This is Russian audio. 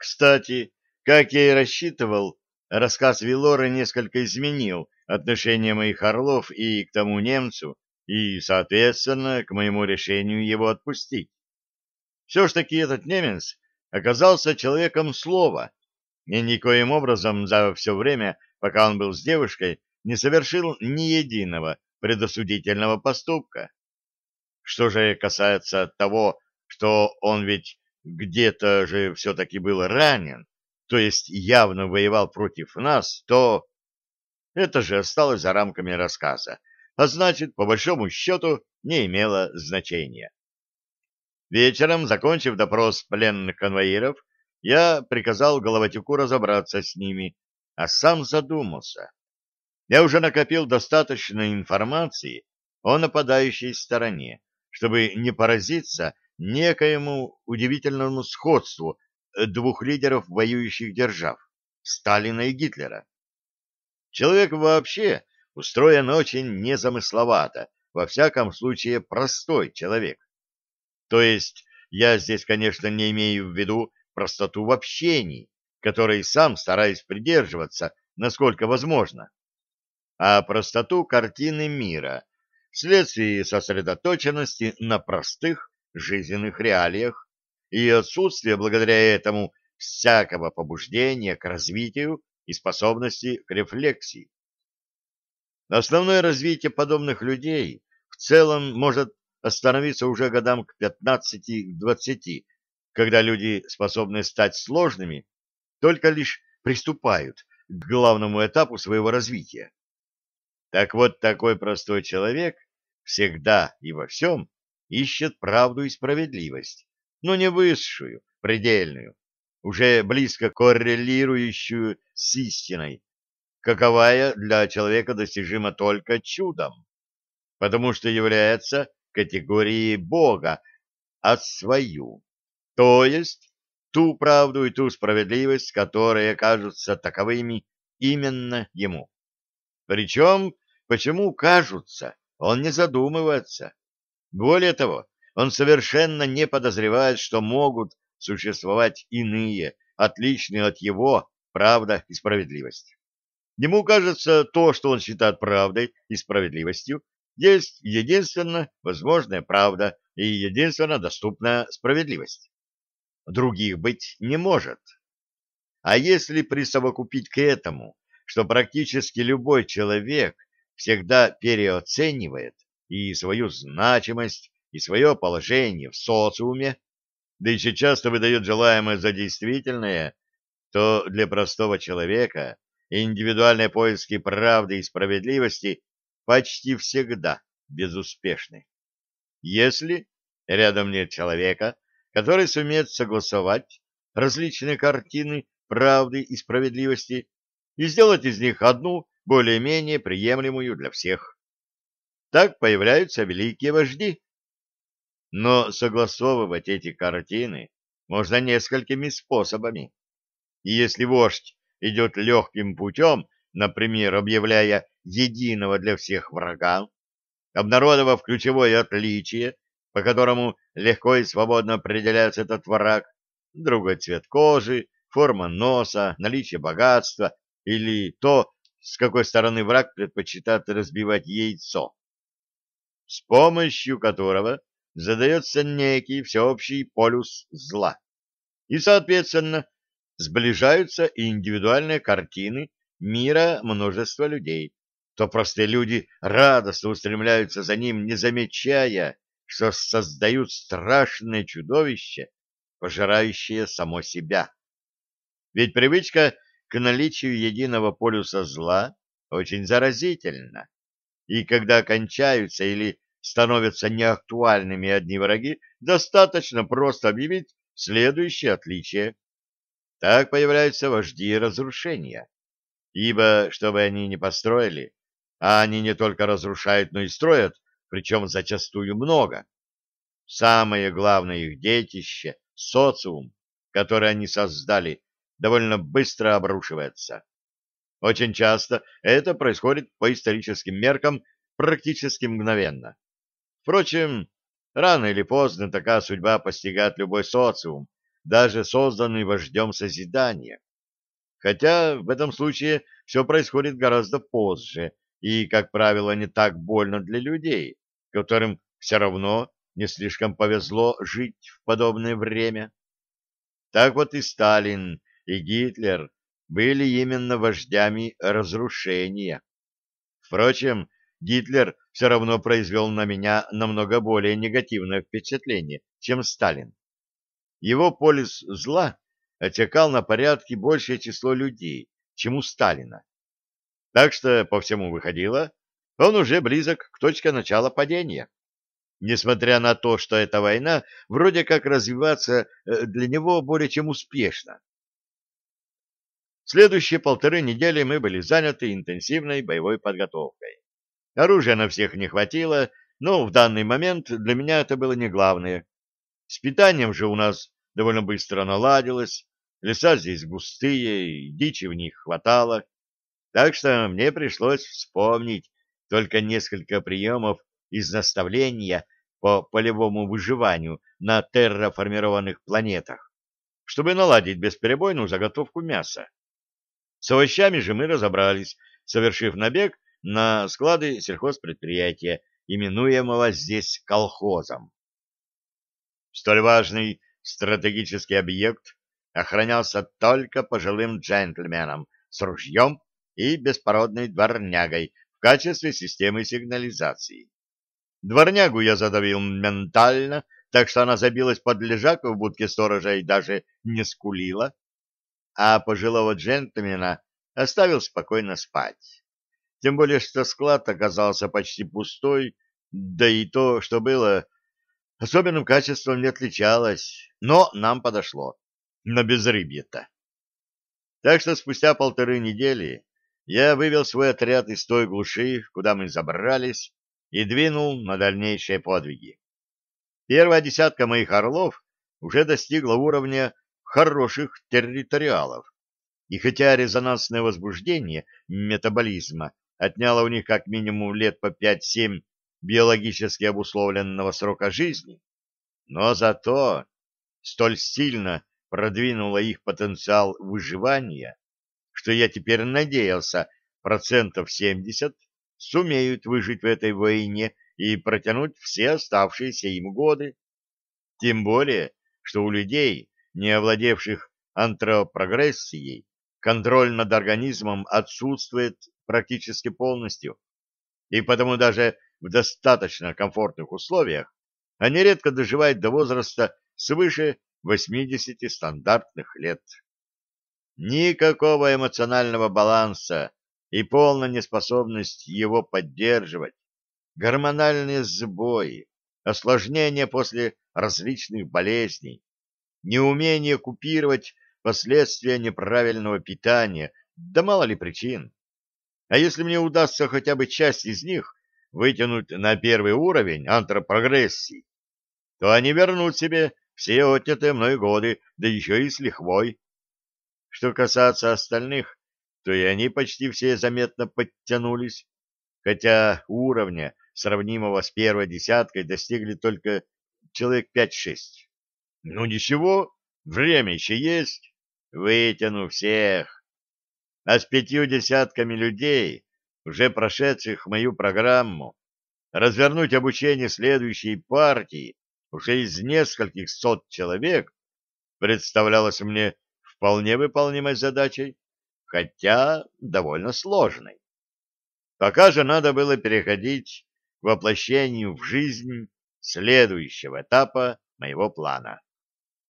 Кстати, как я и рассчитывал, рассказ Вилоры несколько изменил отношение моих орлов и к тому немцу, и, соответственно, к моему решению его отпустить. Все ж таки этот немец оказался человеком слова, и никоим образом за все время, пока он был с девушкой, не совершил ни единого предосудительного поступка. Что же касается того, что он ведь где-то же все-таки был ранен, то есть явно воевал против нас, то это же осталось за рамками рассказа, а значит, по большому счету, не имело значения. Вечером, закончив допрос пленных конвоиров, я приказал Головатюку разобраться с ними, а сам задумался. Я уже накопил достаточно информации о нападающей стороне, чтобы не поразиться некоему удивительному сходству э, двух лидеров воюющих держав — Сталина и Гитлера. Человек вообще устроен очень незамысловато, во всяком случае простой человек. То есть я здесь, конечно, не имею в виду простоту в общении, которой сам стараюсь придерживаться, насколько возможно, а простоту картины мира, вследствие сосредоточенности на простых жизненных реалиях и отсутствие благодаря этому всякого побуждения к развитию и способности к рефлексии. Основное развитие подобных людей в целом может остановиться уже годам к 15-20, когда люди, способные стать сложными, только лишь приступают к главному этапу своего развития. Так вот, такой простой человек всегда и во всем ищет правду и справедливость, но не высшую, предельную, уже близко коррелирующую с истиной, каковая для человека достижима только чудом, потому что является категорией Бога, а свою, то есть ту правду и ту справедливость, которые кажутся таковыми именно ему. Причем, почему кажутся, он не задумывается. Более того, он совершенно не подозревает, что могут существовать иные, отличные от его, правда и справедливость. Ему кажется, то, что он считает правдой и справедливостью, есть единственно возможная правда и единственно доступная справедливость. Других быть не может. А если присовокупить к этому, что практически любой человек всегда переоценивает и свою значимость, и свое положение в социуме, да еще часто выдает желаемое за действительное, то для простого человека индивидуальные поиски правды и справедливости почти всегда безуспешны. Если рядом нет человека, который сумеет согласовать различные картины правды и справедливости и сделать из них одну более-менее приемлемую для всех. Так появляются великие вожди. Но согласовывать эти картины можно несколькими способами. И если вождь идет легким путем, например, объявляя единого для всех врага, обнародовав ключевое отличие, по которому легко и свободно определяется этот враг, другой цвет кожи, форма носа, наличие богатства или то, с какой стороны враг предпочитает разбивать яйцо с помощью которого задается некий всеобщий полюс зла. И, соответственно, сближаются и индивидуальные картины мира множества людей, то простые люди радостно устремляются за ним, не замечая, что создают страшное чудовище, пожирающее само себя. Ведь привычка к наличию единого полюса зла очень заразительна и когда кончаются или становятся неактуальными одни враги, достаточно просто объявить следующее отличие. Так появляются вожди разрушения. Ибо, чтобы они не построили, а они не только разрушают, но и строят, причем зачастую много. Самое главное их детище, социум, который они создали, довольно быстро обрушивается. Очень часто это происходит по историческим меркам практически мгновенно. Впрочем, рано или поздно такая судьба постигает любой социум, даже созданный вождем созидания. Хотя в этом случае все происходит гораздо позже и, как правило, не так больно для людей, которым все равно не слишком повезло жить в подобное время. Так вот и Сталин, и Гитлер были именно вождями разрушения. Впрочем, Гитлер все равно произвел на меня намного более негативное впечатление, чем Сталин. Его полис зла отекал на порядки большее число людей, чем у Сталина. Так что, по всему выходило, он уже близок к точке начала падения. Несмотря на то, что эта война вроде как развиваться э, для него более чем успешно. Следующие полторы недели мы были заняты интенсивной боевой подготовкой. Оружия на всех не хватило, но в данный момент для меня это было не главное. С питанием же у нас довольно быстро наладилось, леса здесь густые, и дичи в них хватало, так что мне пришлось вспомнить только несколько приемов из наставления по полевому выживанию на терраформированных планетах, чтобы наладить бесперебойную заготовку мяса. С овощами же мы разобрались, совершив набег на склады сельхозпредприятия, именуемого здесь колхозом. Столь важный стратегический объект охранялся только пожилым джентльменом с ружьем и беспородной дворнягой в качестве системы сигнализации. Дворнягу я задавил ментально, так что она забилась под лежак в будке сторожа и даже не скулила, а пожилого джентльмена оставил спокойно спать. Тем более, что склад оказался почти пустой, да и то, что было, особенным качеством не отличалось, но нам подошло, на безрыбье-то. Так что спустя полторы недели я вывел свой отряд из той глуши, куда мы забрались, и двинул на дальнейшие подвиги. Первая десятка моих орлов уже достигла уровня хороших территориалов, и хотя резонансное возбуждение метаболизма отняло у них как минимум лет по 5-7 биологически обусловленного срока жизни, но зато столь сильно продвинуло их потенциал выживания, что я теперь надеялся процентов 70 сумеют выжить в этой войне и протянуть все оставшиеся им годы. Тем более, что у людей, не овладевших антропрогрессией, контроль над организмом отсутствует практически полностью, и потому даже в достаточно комфортных условиях они редко доживают до возраста свыше 80 стандартных лет. Никакого эмоционального баланса и полная неспособность его поддерживать, гормональные сбои, осложнения после различных болезней, неумение купировать последствия неправильного питания, да мало ли причин. А если мне удастся хотя бы часть из них вытянуть на первый уровень антропрогрессии, то они вернут себе все отнятые мной годы, да еще и с лихвой. Что касается остальных, то и они почти все заметно подтянулись, хотя уровня, сравнимого с первой десяткой, достигли только человек пять-шесть. Ну ничего, время еще есть, вытяну всех. А с пятью десятками людей, уже прошедших мою программу, развернуть обучение следующей партии уже из нескольких сот человек представлялось мне вполне выполнимой задачей хотя довольно сложной. Пока же надо было переходить к воплощению в жизнь следующего этапа моего плана.